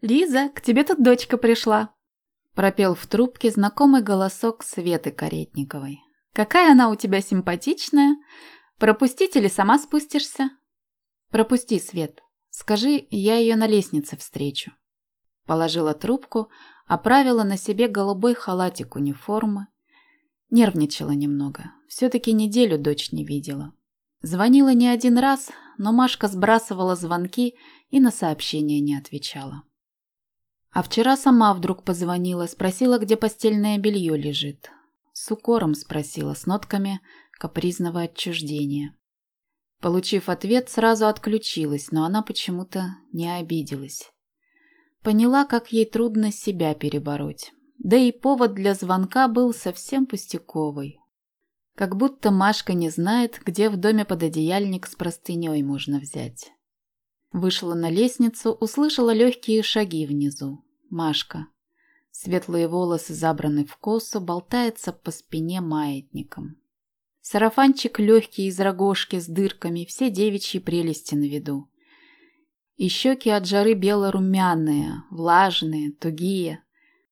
«Лиза, к тебе тут дочка пришла!» Пропел в трубке знакомый голосок Светы Каретниковой. «Какая она у тебя симпатичная! Пропустить или сама спустишься?» «Пропусти, Свет. Скажи, я ее на лестнице встречу». Положила трубку, оправила на себе голубой халатик униформы. Нервничала немного. Все-таки неделю дочь не видела. Звонила не один раз, но Машка сбрасывала звонки и на сообщения не отвечала. А вчера сама вдруг позвонила, спросила, где постельное белье лежит. С укором спросила, с нотками капризного отчуждения. Получив ответ, сразу отключилась, но она почему-то не обиделась. Поняла, как ей трудно себя перебороть. Да и повод для звонка был совсем пустяковый. Как будто Машка не знает, где в доме пододеяльник с простыней можно взять. Вышла на лестницу, услышала легкие шаги внизу. Машка. Светлые волосы забраны в косу, болтается по спине маятником. Сарафанчик легкий из рогожки с дырками, все девичьи прелести на виду. И щеки от жары бело-румяные, влажные, тугие.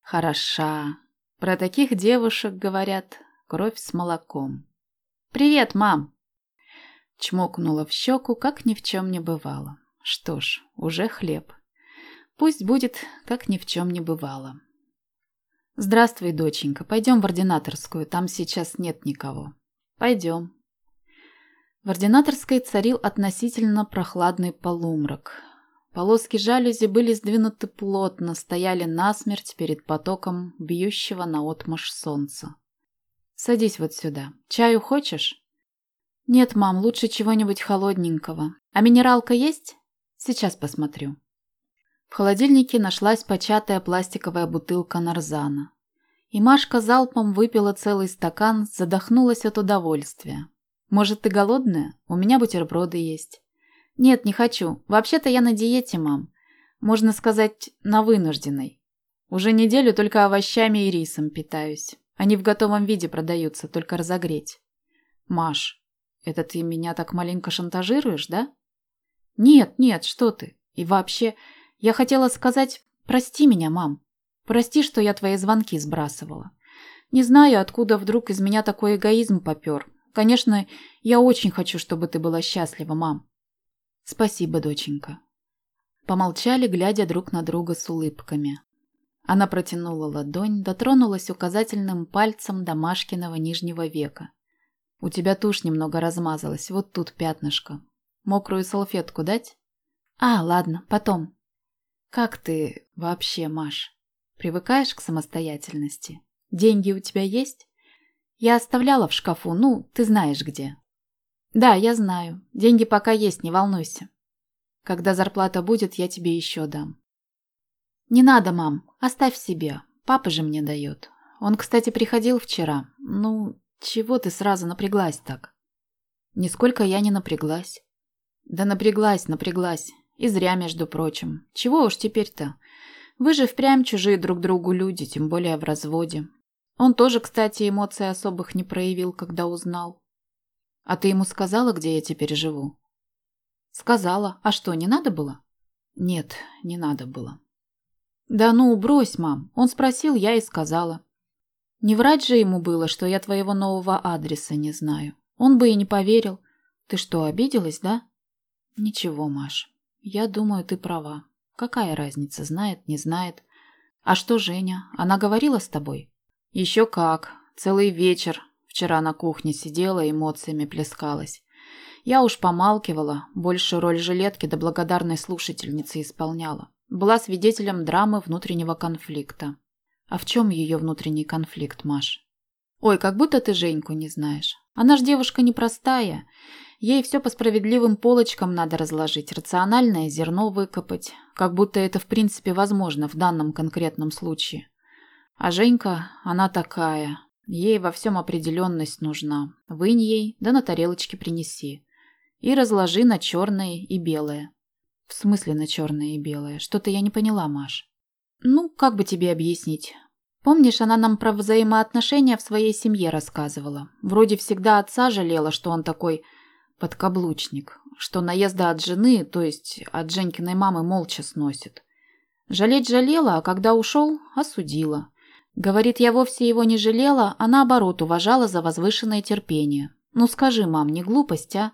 Хороша. Про таких девушек говорят кровь с молоком. «Привет, мам!» Чмокнула в щеку, как ни в чем не бывало. Что ж, уже хлеб. Пусть будет, как ни в чем не бывало. «Здравствуй, доченька. Пойдем в ординаторскую. Там сейчас нет никого». «Пойдем». В ординаторской царил относительно прохладный полумрак. Полоски жалюзи были сдвинуты плотно, стояли насмерть перед потоком бьющего наотмашь солнца. «Садись вот сюда. Чаю хочешь?» «Нет, мам, лучше чего-нибудь холодненького. А минералка есть?» Сейчас посмотрю. В холодильнике нашлась початая пластиковая бутылка нарзана. И Машка залпом выпила целый стакан, задохнулась от удовольствия. «Может, ты голодная? У меня бутерброды есть». «Нет, не хочу. Вообще-то я на диете, мам. Можно сказать, на вынужденной. Уже неделю только овощами и рисом питаюсь. Они в готовом виде продаются, только разогреть». «Маш, это ты меня так маленько шантажируешь, да?» «Нет, нет, что ты. И вообще, я хотела сказать, прости меня, мам. Прости, что я твои звонки сбрасывала. Не знаю, откуда вдруг из меня такой эгоизм попер. Конечно, я очень хочу, чтобы ты была счастлива, мам». «Спасибо, доченька». Помолчали, глядя друг на друга с улыбками. Она протянула ладонь, дотронулась указательным пальцем до Машкиного нижнего века. «У тебя тушь немного размазалась, вот тут пятнышко. Мокрую салфетку дать? А, ладно, потом. Как ты вообще, Маш? Привыкаешь к самостоятельности? Деньги у тебя есть? Я оставляла в шкафу, ну, ты знаешь где. Да, я знаю. Деньги пока есть, не волнуйся. Когда зарплата будет, я тебе еще дам. Не надо, мам, оставь себе. Папа же мне дает. Он, кстати, приходил вчера. Ну, чего ты сразу напряглась так? Нисколько я не напряглась. Да напряглась, напряглась. И зря, между прочим. Чего уж теперь-то? Вы же впрямь чужие друг другу люди, тем более в разводе. Он тоже, кстати, эмоций особых не проявил, когда узнал. А ты ему сказала, где я теперь живу? Сказала. А что, не надо было? Нет, не надо было. Да ну, брось, мам. Он спросил, я и сказала. Не врать же ему было, что я твоего нового адреса не знаю. Он бы и не поверил. Ты что, обиделась, да? Ничего, Маш. Я думаю, ты права. Какая разница, знает, не знает. А что Женя? Она говорила с тобой? Еще как. Целый вечер. Вчера на кухне сидела, эмоциями плескалась. Я уж помалкивала, больше роль жилетки до благодарной слушательницы исполняла. Была свидетелем драмы внутреннего конфликта. А в чем ее внутренний конфликт, Маш? Ой, как будто ты Женьку не знаешь. Она ж девушка непростая. Ей все по справедливым полочкам надо разложить, рациональное зерно выкопать, как будто это в принципе возможно в данном конкретном случае. А Женька, она такая. Ей во всем определенность нужна. Вынь ей, да на тарелочке принеси. И разложи на черное и белое. В смысле на черное и белое? Что-то я не поняла, Маш. Ну, как бы тебе объяснить? Помнишь, она нам про взаимоотношения в своей семье рассказывала? Вроде всегда отца жалела, что он такой подкаблучник, что наезда от жены, то есть от Женькиной мамы, молча сносит. Жалеть жалела, а когда ушел, осудила. Говорит, я вовсе его не жалела, а наоборот уважала за возвышенное терпение. Ну скажи, мам, не глупость, а?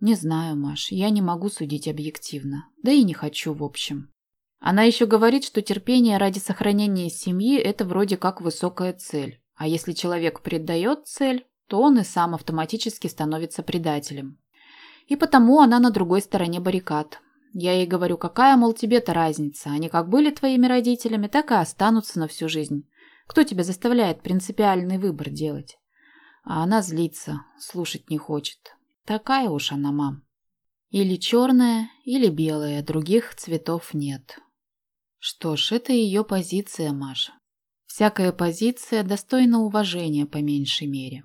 Не знаю, Маш, я не могу судить объективно. Да и не хочу, в общем. Она еще говорит, что терпение ради сохранения семьи – это вроде как высокая цель. А если человек предает цель, то он и сам автоматически становится предателем. И потому она на другой стороне баррикад. Я ей говорю, какая, мол, тебе-то разница? Они как были твоими родителями, так и останутся на всю жизнь. Кто тебя заставляет принципиальный выбор делать? А она злится, слушать не хочет. Такая уж она, мам. Или черная, или белая, других цветов нет. Что ж, это ее позиция, Маша. Всякая позиция достойна уважения по меньшей мере.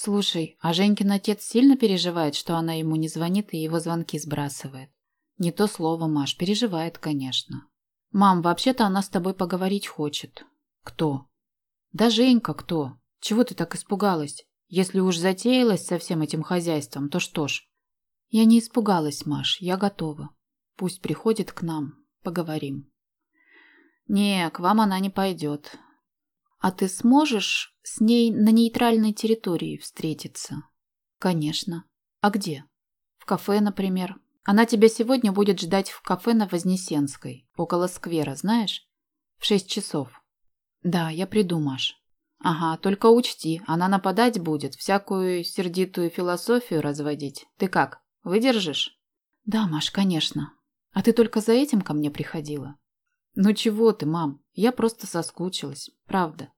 Слушай, а Женькин отец сильно переживает, что она ему не звонит и его звонки сбрасывает? Не то слово, Маш, переживает, конечно. Мам, вообще-то она с тобой поговорить хочет. Кто? Да Женька кто? Чего ты так испугалась? Если уж затеялась со всем этим хозяйством, то что ж? Я не испугалась, Маш, я готова. Пусть приходит к нам, поговорим. Не, к вам она не пойдет. А ты сможешь с ней на нейтральной территории встретиться? Конечно. А где? В кафе, например. Она тебя сегодня будет ждать в кафе на Вознесенской, около сквера, знаешь? В шесть часов. Да, я приду, Маш. Ага, только учти, она нападать будет, всякую сердитую философию разводить. Ты как, выдержишь? Да, Маш, конечно. А ты только за этим ко мне приходила? Ну чего ты, мам? Я просто соскучилась, правда.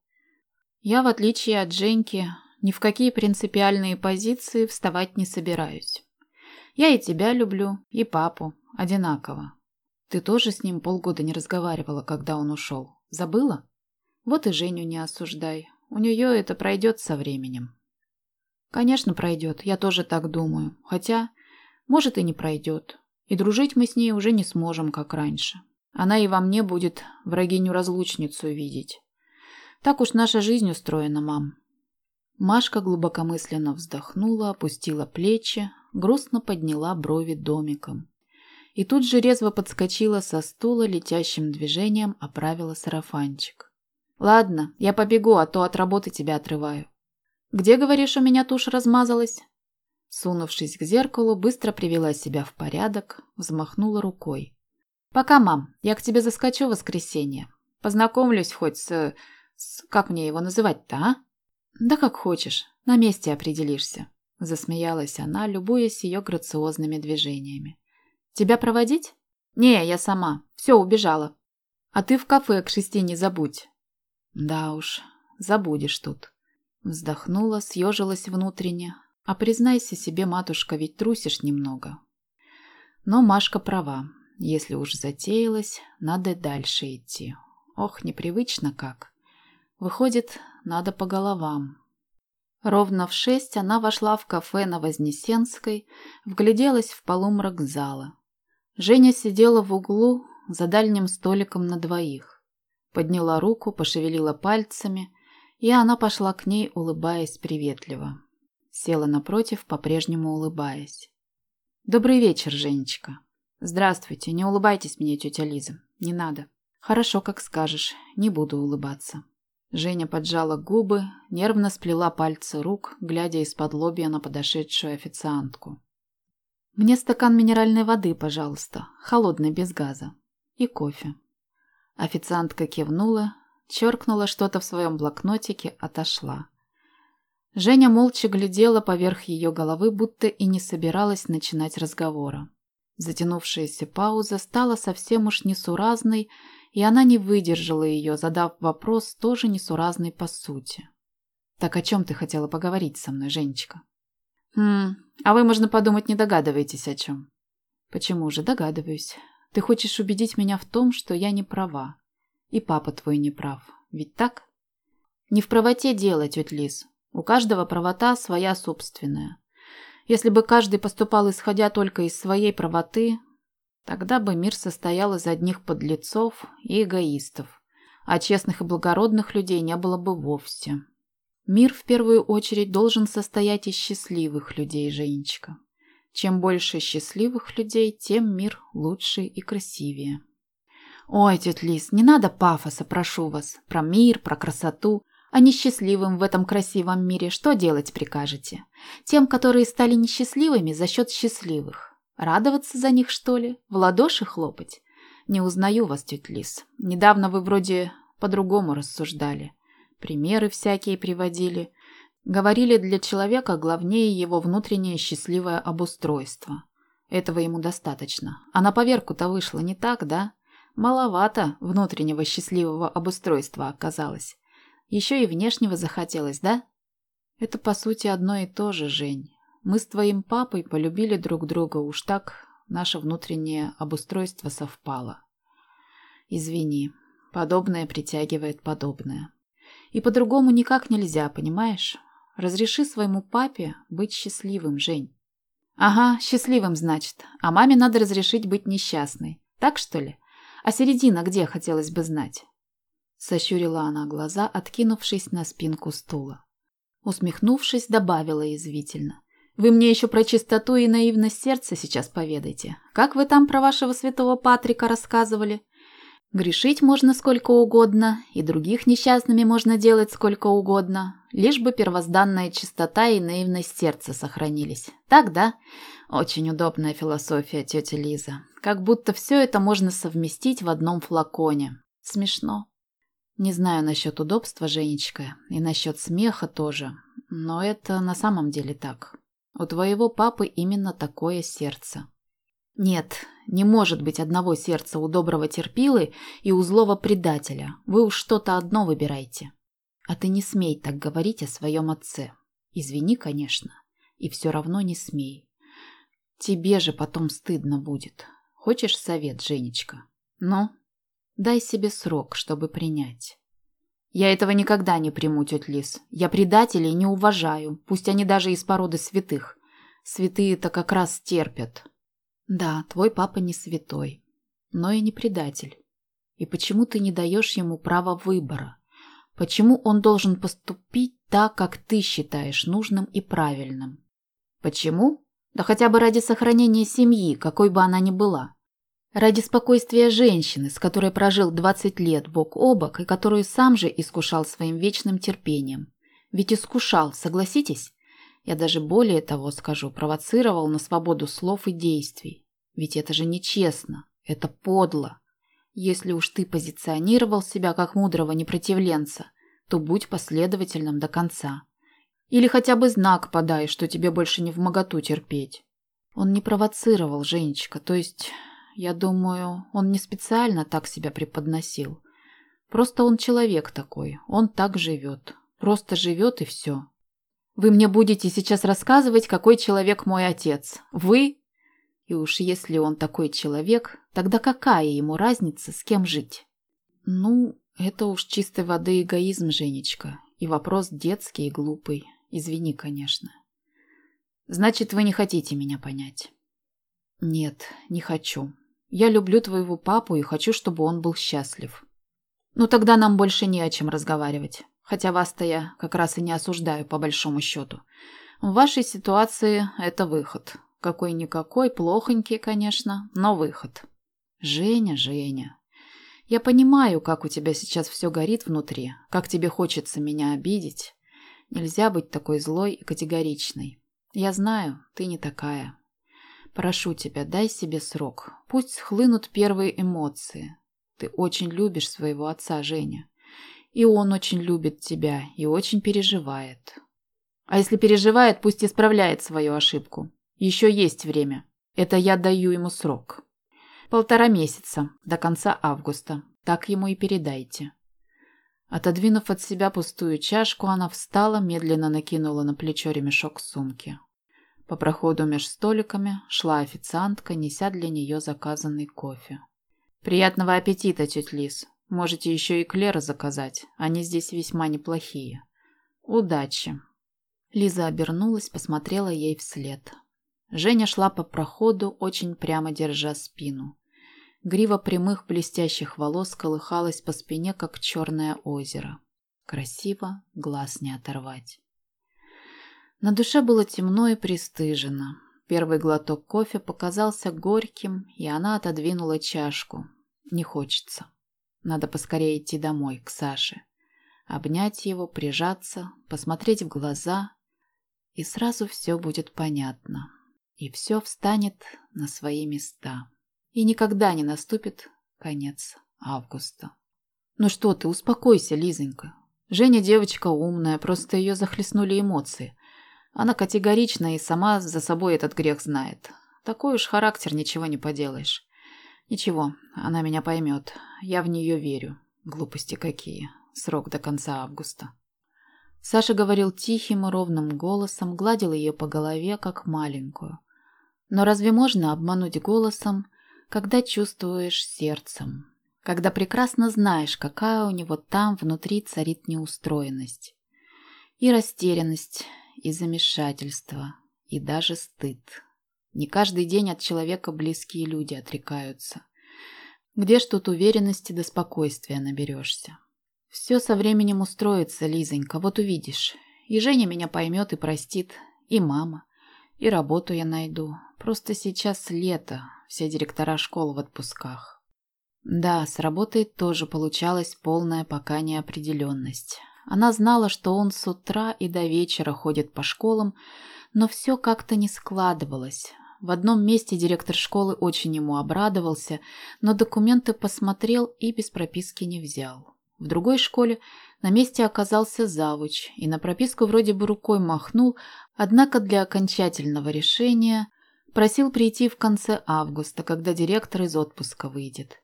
Я, в отличие от Женьки, ни в какие принципиальные позиции вставать не собираюсь. Я и тебя люблю, и папу. Одинаково. Ты тоже с ним полгода не разговаривала, когда он ушел. Забыла? Вот и Женю не осуждай. У нее это пройдет со временем. Конечно, пройдет. Я тоже так думаю. Хотя, может и не пройдет. И дружить мы с ней уже не сможем, как раньше. Она и во мне будет врагиню-разлучницу видеть. Так уж наша жизнь устроена, мам. Машка глубокомысленно вздохнула, опустила плечи, грустно подняла брови домиком. И тут же резво подскочила со стула, летящим движением оправила сарафанчик. «Ладно, я побегу, а то от работы тебя отрываю». «Где, говоришь, у меня тушь размазалась?» Сунувшись к зеркалу, быстро привела себя в порядок, взмахнула рукой. «Пока, мам, я к тебе заскочу в воскресенье. Познакомлюсь хоть с... с... как мне его называть-то, а?» «Да как хочешь, на месте определишься», Засмеялась она, любуясь ее грациозными движениями. «Тебя проводить?» «Не, я сама. Все, убежала. А ты в кафе к шести не забудь». «Да уж, забудешь тут». Вздохнула, съежилась внутренне. «А признайся себе, матушка, ведь трусишь немного». Но Машка права. Если уж затеялась, надо дальше идти. Ох, непривычно как. Выходит, надо по головам. Ровно в шесть она вошла в кафе на Вознесенской, вгляделась в полумрак зала. Женя сидела в углу за дальним столиком на двоих. Подняла руку, пошевелила пальцами, и она пошла к ней, улыбаясь приветливо. Села напротив, по-прежнему улыбаясь. «Добрый вечер, Женечка». «Здравствуйте, не улыбайтесь мне, тетя Лиза. Не надо». «Хорошо, как скажешь. Не буду улыбаться». Женя поджала губы, нервно сплела пальцы рук, глядя из-под лобья на подошедшую официантку. «Мне стакан минеральной воды, пожалуйста, холодной, без газа. И кофе». Официантка кивнула, черкнула что-то в своем блокнотике, отошла. Женя молча глядела поверх ее головы, будто и не собиралась начинать разговора. Затянувшаяся пауза стала совсем уж несуразной, и она не выдержала ее, задав вопрос, тоже несуразный по сути. «Так о чем ты хотела поговорить со мной, Женечка?» «Хм, а вы, можно подумать, не догадываетесь о чем». «Почему же догадываюсь? Ты хочешь убедить меня в том, что я не права. И папа твой не прав. Ведь так?» «Не в правоте дело, тетя Лиз. У каждого правота своя собственная. Если бы каждый поступал исходя только из своей правоты, Тогда бы мир состоял из одних подлецов и эгоистов, а честных и благородных людей не было бы вовсе. Мир в первую очередь должен состоять из счастливых людей, Женечка. Чем больше счастливых людей, тем мир лучше и красивее. Ой, тетя Лис, не надо пафоса, прошу вас. Про мир, про красоту. А несчастливым в этом красивом мире что делать прикажете? Тем, которые стали несчастливыми за счет счастливых. Радоваться за них, что ли? В ладоши хлопать? Не узнаю вас, тетя Лис. Недавно вы вроде по-другому рассуждали. Примеры всякие приводили. Говорили, для человека главнее его внутреннее счастливое обустройство. Этого ему достаточно. А на поверку-то вышло не так, да? Маловато внутреннего счастливого обустройства оказалось. Еще и внешнего захотелось, да? Это, по сути, одно и то же, Жень. Мы с твоим папой полюбили друг друга, уж так наше внутреннее обустройство совпало. Извини, подобное притягивает подобное. И по-другому никак нельзя, понимаешь? Разреши своему папе быть счастливым, Жень. Ага, счастливым, значит. А маме надо разрешить быть несчастной. Так что ли? А середина где, хотелось бы знать?» Сощурила она глаза, откинувшись на спинку стула. Усмехнувшись, добавила язвительно. «Вы мне еще про чистоту и наивность сердца сейчас поведайте. Как вы там про вашего святого Патрика рассказывали? Грешить можно сколько угодно, и других несчастными можно делать сколько угодно, лишь бы первозданная чистота и наивность сердца сохранились. Так, да? Очень удобная философия, тетя Лиза. Как будто все это можно совместить в одном флаконе. Смешно. Не знаю насчет удобства, Женечка, и насчет смеха тоже, но это на самом деле так. У твоего папы именно такое сердце. Нет, не может быть одного сердца у доброго терпилы и у злого предателя. Вы уж что-то одно выбирайте. А ты не смей так говорить о своем отце. Извини, конечно, и все равно не смей. Тебе же потом стыдно будет. Хочешь совет, Женечка? Ну, дай себе срок, чтобы принять. Я этого никогда не приму, тетя Лис. Я предателей не уважаю, пусть они даже из породы святых. Святые-то как раз терпят. Да, твой папа не святой, но и не предатель. И почему ты не даешь ему права выбора? Почему он должен поступить так, как ты считаешь нужным и правильным? Почему? Да хотя бы ради сохранения семьи, какой бы она ни была. Ради спокойствия женщины, с которой прожил 20 лет бок о бок и которую сам же искушал своим вечным терпением. Ведь искушал, согласитесь? Я даже более того скажу, провоцировал на свободу слов и действий. Ведь это же нечестно, это подло. Если уж ты позиционировал себя как мудрого непротивленца, то будь последовательным до конца. Или хотя бы знак подай, что тебе больше не в моготу терпеть. Он не провоцировал, Женечка, то есть, я думаю, он не специально так себя преподносил. Просто он человек такой, он так живет. Просто живет и все. Вы мне будете сейчас рассказывать, какой человек мой отец. Вы? И уж если он такой человек, тогда какая ему разница, с кем жить? Ну, это уж чистой воды эгоизм, Женечка. И вопрос детский и глупый. Извини, конечно. Значит, вы не хотите меня понять? Нет, не хочу. Я люблю твоего папу и хочу, чтобы он был счастлив. Ну тогда нам больше не о чем разговаривать. Хотя вас-то я как раз и не осуждаю, по большому счету. В вашей ситуации это выход. Какой-никакой, плохонький, конечно, но выход. Женя, Женя, я понимаю, как у тебя сейчас все горит внутри, как тебе хочется меня обидеть. Нельзя быть такой злой и категоричной. Я знаю, ты не такая. Прошу тебя, дай себе срок. Пусть схлынут первые эмоции. Ты очень любишь своего отца, Женя. И он очень любит тебя и очень переживает. А если переживает, пусть исправляет свою ошибку. Еще есть время. Это я даю ему срок. Полтора месяца, до конца августа. Так ему и передайте. Отодвинув от себя пустую чашку, она встала, медленно накинула на плечо ремешок сумки. По проходу меж столиками шла официантка, неся для нее заказанный кофе. «Приятного аппетита, тетя Лис!» Можете еще и Клера заказать, они здесь весьма неплохие. Удачи. Лиза обернулась, посмотрела ей вслед. Женя шла по проходу, очень прямо держа спину. Грива прямых блестящих волос колыхалась по спине, как черное озеро. Красиво, глаз не оторвать. На душе было темно и пристыжено. Первый глоток кофе показался горьким, и она отодвинула чашку, Не хочется. Надо поскорее идти домой, к Саше. Обнять его, прижаться, посмотреть в глаза, и сразу все будет понятно. И все встанет на свои места. И никогда не наступит конец августа. Ну что ты, успокойся, Лизонька. Женя девочка умная, просто ее захлестнули эмоции. Она категорична и сама за собой этот грех знает. Такой уж характер, ничего не поделаешь. Ничего, она меня поймет. Я в нее верю. Глупости какие. Срок до конца августа. Саша говорил тихим и ровным голосом, гладил ее по голове, как маленькую. Но разве можно обмануть голосом, когда чувствуешь сердцем? Когда прекрасно знаешь, какая у него там внутри царит неустроенность. И растерянность, и замешательство, и даже стыд. Не каждый день от человека близкие люди отрекаются. Где ж тут уверенности да спокойствия наберешься? Все со временем устроится, Лизонька, вот увидишь. И Женя меня поймет и простит, и мама. И работу я найду. Просто сейчас лето, все директора школ в отпусках. Да, с работой тоже получалась полная пока неопределенность. Она знала, что он с утра и до вечера ходит по школам, но все как-то не складывалось. В одном месте директор школы очень ему обрадовался, но документы посмотрел и без прописки не взял. В другой школе на месте оказался завуч и на прописку вроде бы рукой махнул, однако для окончательного решения просил прийти в конце августа, когда директор из отпуска выйдет.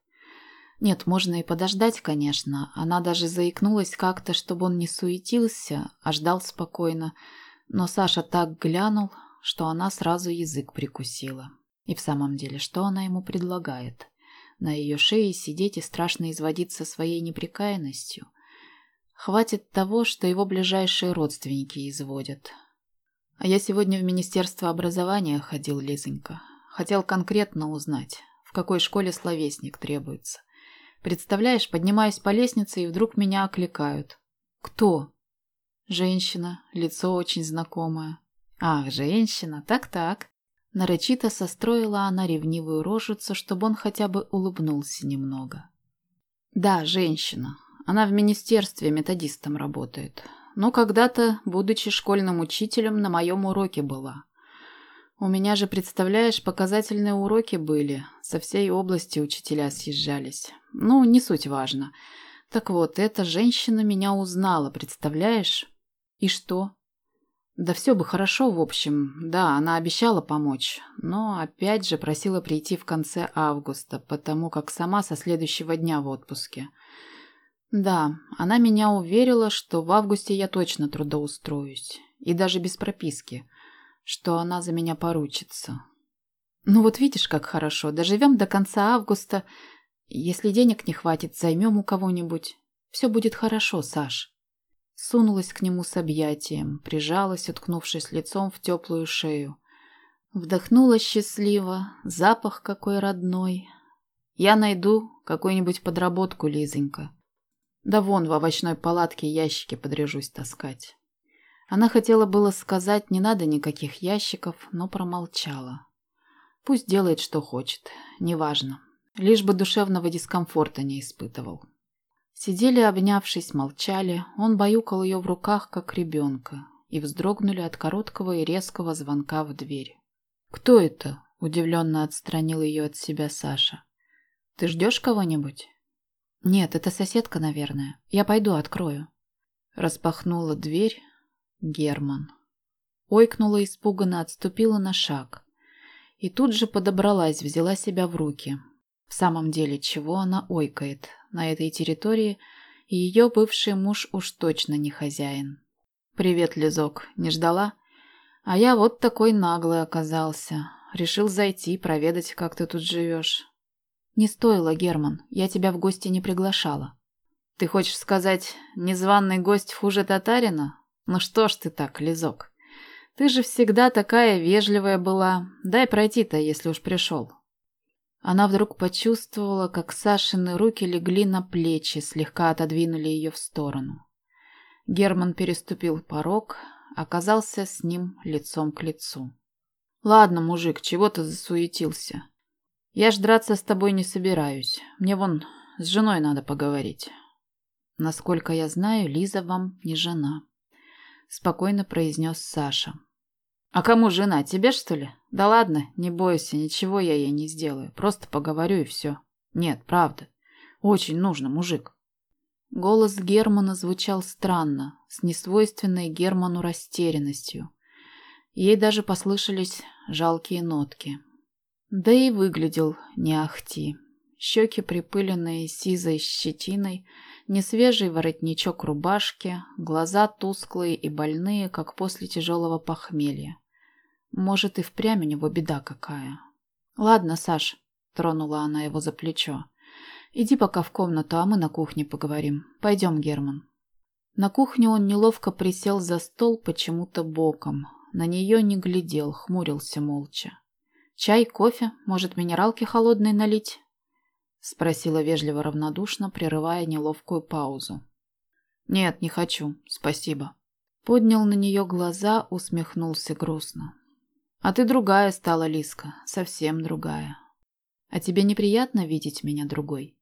Нет, можно и подождать, конечно. Она даже заикнулась как-то, чтобы он не суетился, а ждал спокойно. Но Саша так глянул, что она сразу язык прикусила. И в самом деле, что она ему предлагает? На ее шее сидеть и страшно изводиться своей неприкаянностью? Хватит того, что его ближайшие родственники изводят. А я сегодня в Министерство образования ходил, Лизонька. Хотел конкретно узнать, в какой школе словесник требуется. Представляешь, поднимаюсь по лестнице, и вдруг меня окликают. Кто? Женщина, лицо очень знакомое. Ах, женщина, так-так. Нарочито состроила она ревнивую рожицу, чтобы он хотя бы улыбнулся немного. Да, женщина. Она в министерстве методистом работает. Но когда-то, будучи школьным учителем, на моем уроке была. У меня же, представляешь, показательные уроки были. Со всей области учителя съезжались. Ну, не суть важно. Так вот, эта женщина меня узнала, представляешь? И что? Да все бы хорошо, в общем. Да, она обещала помочь, но опять же просила прийти в конце августа, потому как сама со следующего дня в отпуске. Да, она меня уверила, что в августе я точно трудоустроюсь, и даже без прописки, что она за меня поручится. Ну вот видишь, как хорошо, доживем до конца августа. Если денег не хватит, займем у кого-нибудь. Все будет хорошо, Саш. Сунулась к нему с объятием, прижалась, уткнувшись лицом в теплую шею. Вдохнула счастливо, запах какой родной. Я найду какую-нибудь подработку, Лизонька. Да вон в овощной палатке ящики подряжусь таскать. Она хотела было сказать, не надо никаких ящиков, но промолчала. Пусть делает, что хочет, неважно. Лишь бы душевного дискомфорта не испытывал. Сидели, обнявшись, молчали. Он баюкал ее в руках, как ребенка, и вздрогнули от короткого и резкого звонка в дверь. «Кто это?» – удивленно отстранил ее от себя Саша. «Ты ждешь кого-нибудь?» «Нет, это соседка, наверное. Я пойду открою». Распахнула дверь Герман. Ойкнула испуганно, отступила на шаг. И тут же подобралась, взяла себя в руки. В самом деле, чего она ойкает? на этой территории, ее бывший муж уж точно не хозяин. «Привет, Лизок, не ждала?» «А я вот такой наглый оказался. Решил зайти, проведать, как ты тут живешь». «Не стоило, Герман, я тебя в гости не приглашала». «Ты хочешь сказать, незваный гость хуже татарина? Ну что ж ты так, Лизок? Ты же всегда такая вежливая была. Дай пройти-то, если уж пришел». Она вдруг почувствовала, как Сашины руки легли на плечи, слегка отодвинули ее в сторону. Герман переступил порог, оказался с ним лицом к лицу. «Ладно, мужик, чего ты засуетился? Я ж драться с тобой не собираюсь. Мне вон с женой надо поговорить. Насколько я знаю, Лиза вам не жена. Спокойно произнес Саша. А кому жена? Тебе, что ли? Да ладно, не бойся, ничего я ей не сделаю. Просто поговорю и все. Нет, правда. Очень нужно, мужик. Голос Германа звучал странно, с несвойственной Герману растерянностью. Ей даже послышались жалкие нотки. Да и выглядел не ахти. Щеки припыленные сизой щетиной, несвежий воротничок рубашки, глаза тусклые и больные, как после тяжелого похмелья. Может, и впрямь у него беда какая. «Ладно, Саш», — тронула она его за плечо. «Иди пока в комнату, а мы на кухне поговорим. Пойдем, Герман». На кухне он неловко присел за стол почему-то боком. На нее не глядел, хмурился молча. «Чай, кофе? Может, минералки холодные налить?» Спросила вежливо равнодушно, прерывая неловкую паузу. «Нет, не хочу. Спасибо». Поднял на нее глаза, усмехнулся грустно. «А ты другая стала, Лиска, совсем другая. А тебе неприятно видеть меня другой?»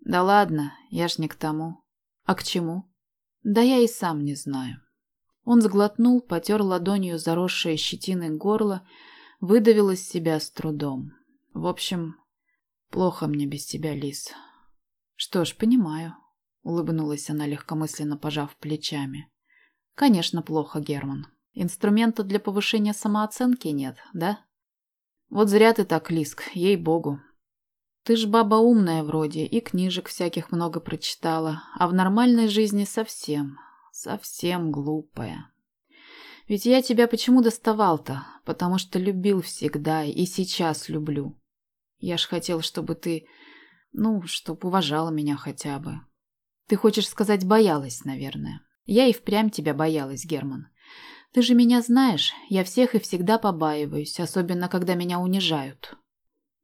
«Да ладно, я ж не к тому». «А к чему?» «Да я и сам не знаю». Он сглотнул, потер ладонью заросшее щетиной горло, выдавил из себя с трудом. «В общем, плохо мне без тебя, Лис». «Что ж, понимаю», — улыбнулась она, легкомысленно пожав плечами. «Конечно, плохо, Герман. Инструмента для повышения самооценки нет, да?» «Вот зря ты так, Лиск, ей-богу. Ты ж баба умная вроде, и книжек всяких много прочитала, а в нормальной жизни совсем, совсем глупая. Ведь я тебя почему доставал-то? Потому что любил всегда и сейчас люблю. Я ж хотел, чтобы ты, ну, чтоб уважала меня хотя бы. Ты хочешь сказать, боялась, наверное. Я и впрямь тебя боялась, Герман. Ты же меня знаешь, я всех и всегда побаиваюсь, особенно когда меня унижают.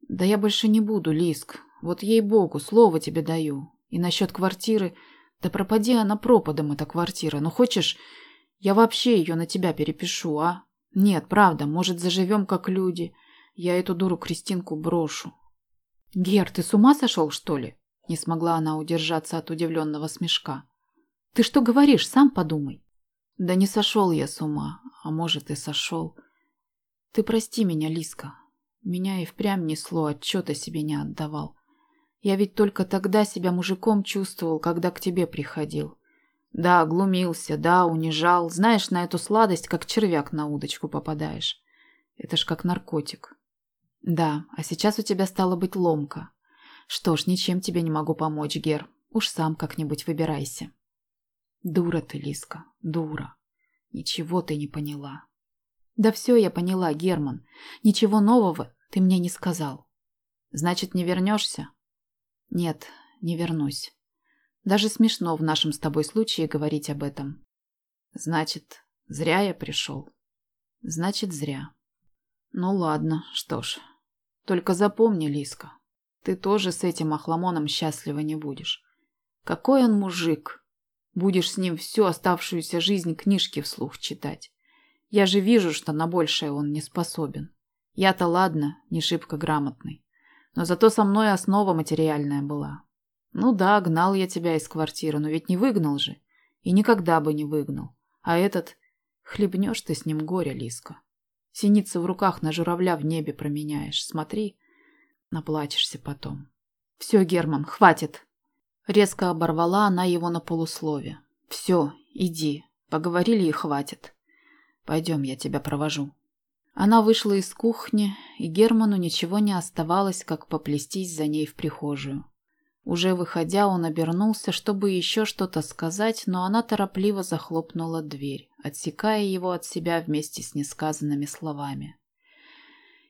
Да я больше не буду, Лиск. Вот ей-богу, слово тебе даю. И насчет квартиры... Да пропади она пропадом, эта квартира. Ну, хочешь, я вообще ее на тебя перепишу, а? Нет, правда, может, заживем как люди. Я эту дуру Кристинку брошу. Гер, ты с ума сошел, что ли? Не смогла она удержаться от удивленного смешка. Ты что говоришь, сам подумай. Да не сошел я с ума, а может и сошел. Ты прости меня, Лиска, меня и впрямь несло, отчета себе не отдавал. Я ведь только тогда себя мужиком чувствовал, когда к тебе приходил. Да, глумился, да, унижал. Знаешь, на эту сладость, как червяк на удочку попадаешь. Это ж как наркотик. Да, а сейчас у тебя стало быть ломка. Что ж, ничем тебе не могу помочь, Гер. Уж сам как-нибудь выбирайся. Дура ты, Лиска, дура. Ничего ты не поняла. Да все я поняла, Герман. Ничего нового ты мне не сказал. Значит, не вернешься? Нет, не вернусь. Даже смешно в нашем с тобой случае говорить об этом. Значит, зря я пришел. Значит, зря. Ну ладно, что ж. Только запомни, Лиска, ты тоже с этим охламоном счастлива не будешь. Какой он мужик. Будешь с ним всю оставшуюся жизнь книжки вслух читать. Я же вижу, что на большее он не способен. Я-то ладно, не шибко грамотный. Но зато со мной основа материальная была. Ну да, гнал я тебя из квартиры, но ведь не выгнал же. И никогда бы не выгнал. А этот... Хлебнешь ты с ним горе, Лиска. Синицы в руках на журавля в небе променяешь. Смотри, наплачешься потом. Все, Герман, хватит. Резко оборвала она его на полуслове. Все, иди. Поговорили и хватит. Пойдем, я тебя провожу». Она вышла из кухни, и Герману ничего не оставалось, как поплестись за ней в прихожую. Уже выходя, он обернулся, чтобы еще что-то сказать, но она торопливо захлопнула дверь, отсекая его от себя вместе с несказанными словами.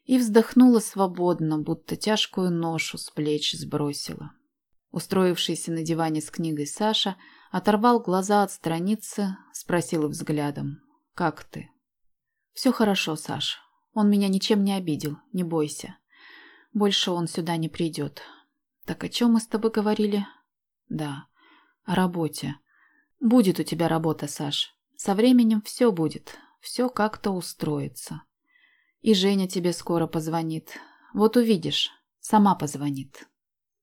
И вздохнула свободно, будто тяжкую ношу с плеч сбросила. Устроившийся на диване с книгой Саша оторвал глаза от страницы, спросил взглядом. Как ты? Все хорошо, Саш. Он меня ничем не обидел, не бойся. Больше он сюда не придет. Так о чем мы с тобой говорили? Да, о работе. Будет у тебя работа, Саш. Со временем все будет. Все как-то устроится. И Женя тебе скоро позвонит. Вот увидишь. Сама позвонит.